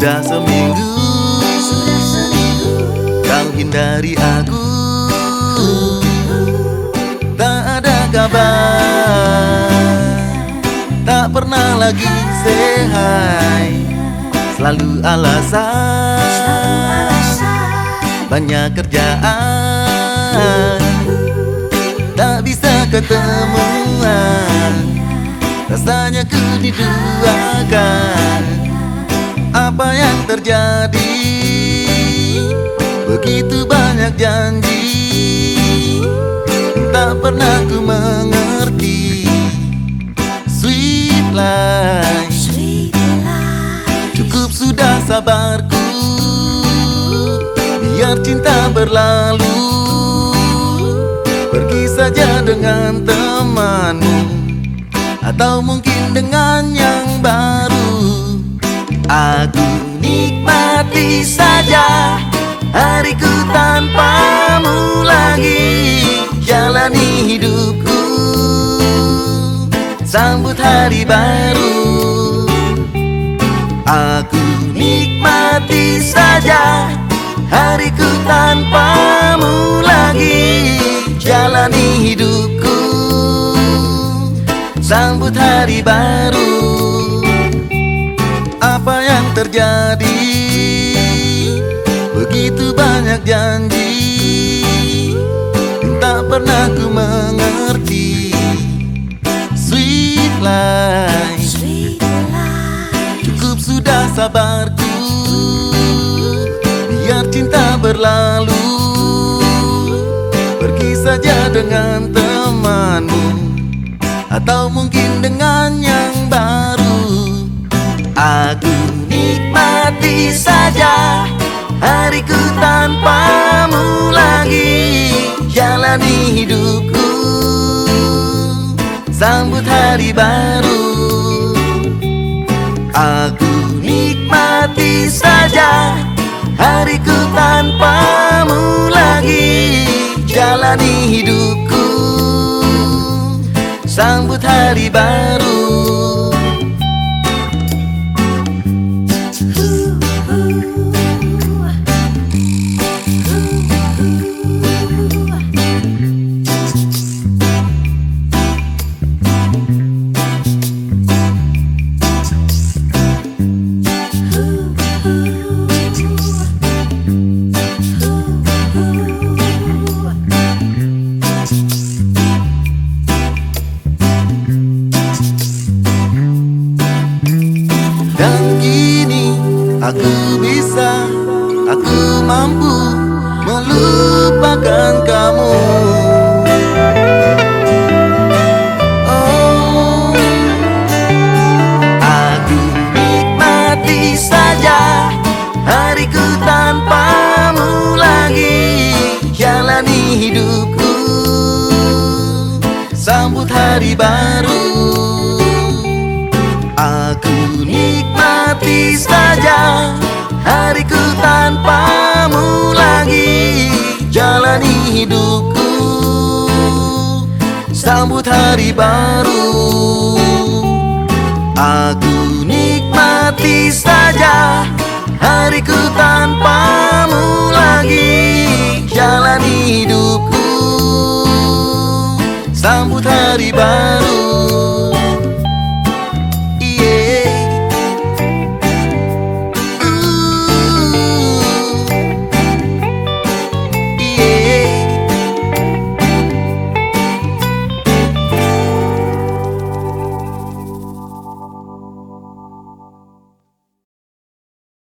seminggu. Kau hindari aku. Tak ada kabar. Tak pernah lagi say hi. Selalu alasan. Banyak kerjaan. Tak bisa ketemuan. Rasanya ku diduakan Apa yang terjadi? Begitu banyak janji. Tak pernah ku mengerti. Sweet life. Cukup sudah sabarku. Biar cinta berlalu. Pergi saja dengan temanmu. Atau mungkin Aku nikmati saja Hariku tanpamu lagi. Jalani hidupku. Sambut hari baru. Aku nikmati saja Hariku tanpamu lagi. Jalani hidupku. Sambut hari baru terjadi. Begitu banyak janji Tak pernah ku mengerti. Sweet life. Cukup sudah sabarku. Biar cinta berlalu. Pergi saja dengan temanmu Hariku tanpamu lagi Jalani hidupku. Sambut hari baru. Aku nikmati saja Hariku tanpamu lagi Jalani hidupku. Sambut hari baru aku bisa Aku mampu melupakan kamu. Oh, Aku nikmati saja Hariku tanpamu lagi. Jalani hidupku Sambut hari baru. Aku nikmati saja Hariku tanpamu lagi. Jalani hidupku Sambut hari baru. Aku nikmati saja Hariku tanpamu lagi